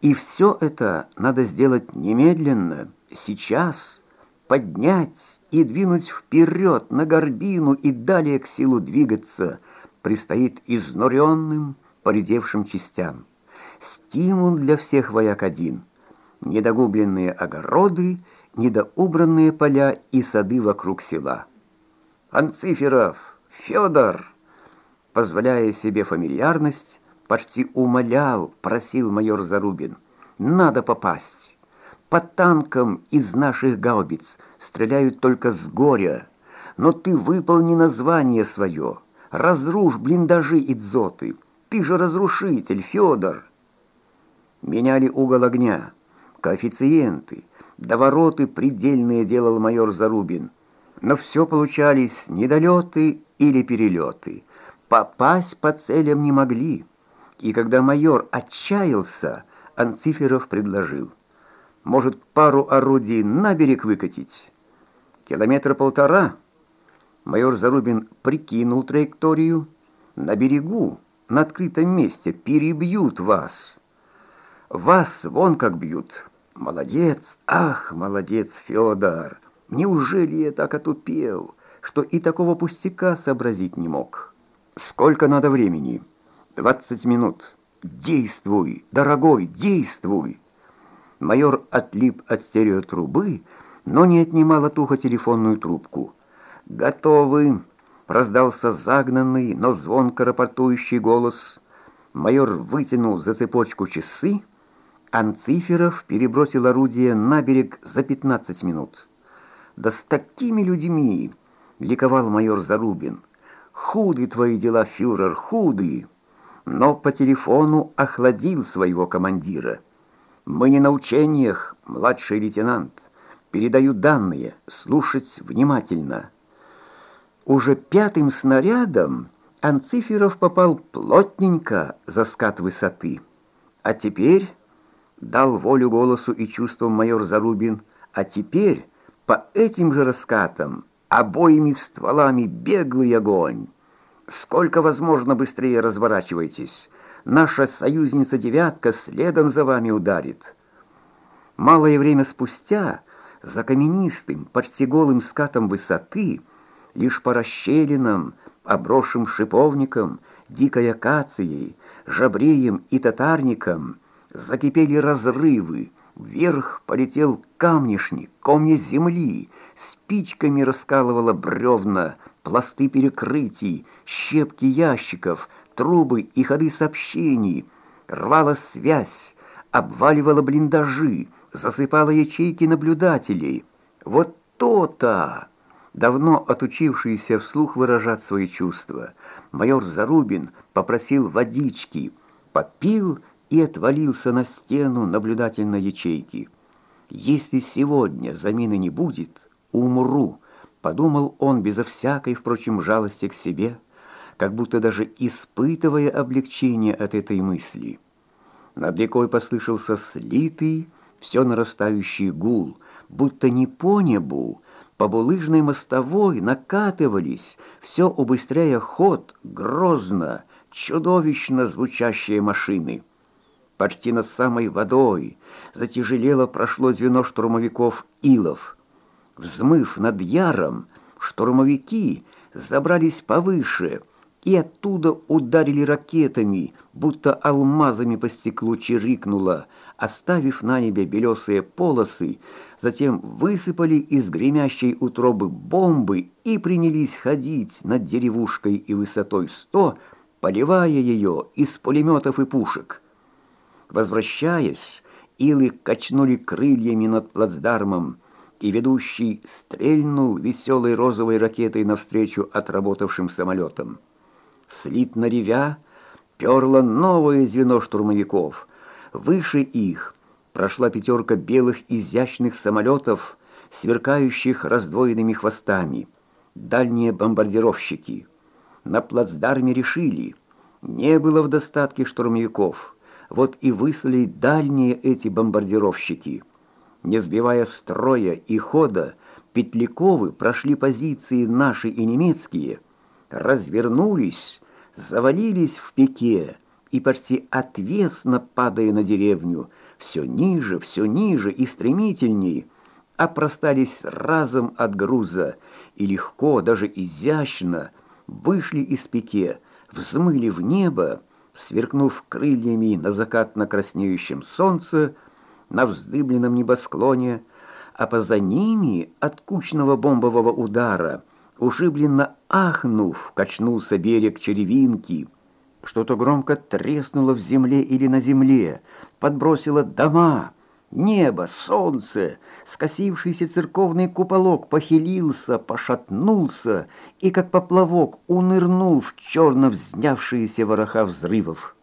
И все это надо сделать немедленно, сейчас, поднять и двинуть вперед на горбину и далее к силу двигаться предстоит изнуренным, поредевшим частям. Стимул для всех вояк один — недогубленные огороды, недоубранные поля и сады вокруг села. «Анциферов! Федор!» Позволяя себе фамильярность, почти умолял, просил майор Зарубин. «Надо попасть! По танкам из наших гаубиц стреляют только с горя, но ты выполни название свое, разрушь блиндажи и дзоты. Ты же разрушитель, Федор!» Меняли угол огня, коэффициенты, довороты предельные делал майор Зарубин. Но все получались недолеты или перелеты. Попасть по целям не могли. И когда майор отчаялся, Анциферов предложил. Может, пару орудий на берег выкатить? Километра полтора. Майор Зарубин прикинул траекторию. На берегу, на открытом месте, перебьют вас. Вас вон как бьют. Молодец, ах, молодец, Федор. Неужели я так отупел, что и такого пустяка сообразить не мог? Сколько надо времени? Двадцать минут. Действуй, дорогой, действуй. Майор отлип от стереотрубы, но не отнимал от уха телефонную трубку. «Готовы!» — раздался загнанный, но звонко рапортующий голос. Майор вытянул за цепочку часы. Анциферов перебросил орудие на берег за пятнадцать минут. «Да с такими людьми!» — ликовал майор Зарубин. «Худы твои дела, фюрер, худы!» Но по телефону охладил своего командира. «Мы не на учениях, младший лейтенант. Передаю данные, слушать внимательно». Уже пятым снарядом Анциферов попал плотненько за скат высоты. А теперь, дал волю голосу и чувствам майор Зарубин, а теперь по этим же раскатам, обоими стволами беглый огонь. Сколько возможно быстрее разворачивайтесь. Наша союзница «девятка» следом за вами ударит. Малое время спустя, за каменистым, почти голым скатом высоты, лишь по расщелинам, обросшим шиповником, дикой акацией, жабреем и татарником, закипели разрывы, Вверх полетел камнишник, комья земли, спичками раскалывала бревна, пласты перекрытий, щепки ящиков, трубы и ходы сообщений, рвала связь, обваливала блиндажи, засыпала ячейки наблюдателей. Вот то-то! Давно отучившийся вслух выражать свои чувства, майор Зарубин попросил водички, попил и отвалился на стену наблюдательной ячейки. «Если сегодня замины не будет, умру», — подумал он безо всякой, впрочем, жалости к себе, как будто даже испытывая облегчение от этой мысли. Над рекой послышался слитый, все нарастающий гул, будто не по небу, по булыжной мостовой накатывались, все убыстряя ход, грозно, чудовищно звучащие машины. Почти над самой водой затяжелело прошло звено штурмовиков Илов. Взмыв над Яром, штурмовики забрались повыше и оттуда ударили ракетами, будто алмазами по стеклу чирикнуло, оставив на небе белесые полосы, затем высыпали из гремящей утробы бомбы и принялись ходить над деревушкой и высотой сто, поливая ее из пулеметов и пушек. Возвращаясь, илы качнули крыльями над плацдармом, и ведущий стрельнул веселой розовой ракетой навстречу отработавшим самолетам. Слитно ревя, перло новое звено штурмовиков. Выше их прошла пятерка белых изящных самолетов, сверкающих раздвоенными хвостами. Дальние бомбардировщики. На плацдарме решили, не было в достатке штурмовиков – вот и выслали дальние эти бомбардировщики. Не сбивая строя и хода, Петляковы прошли позиции наши и немецкие, развернулись, завалились в пике и почти отвесно падая на деревню, все ниже, все ниже и стремительней, опростались разом от груза и легко, даже изящно вышли из пике, взмыли в небо, сверкнув крыльями на закатно-краснеющем солнце, на вздыбленном небосклоне, а поза ними от кучного бомбового удара, ушибленно ахнув, качнулся берег черевинки. Что-то громко треснуло в земле или на земле, подбросило дома, небо, солнце, скосившийся церковный куполок похилился, пошатнулся и, как поплавок, унырнул в черно взнявшиеся вороха взрывов.